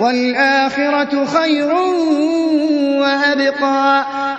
وَالْآخِرَةُ خَيْرٌ وَأَبْقَىٰ.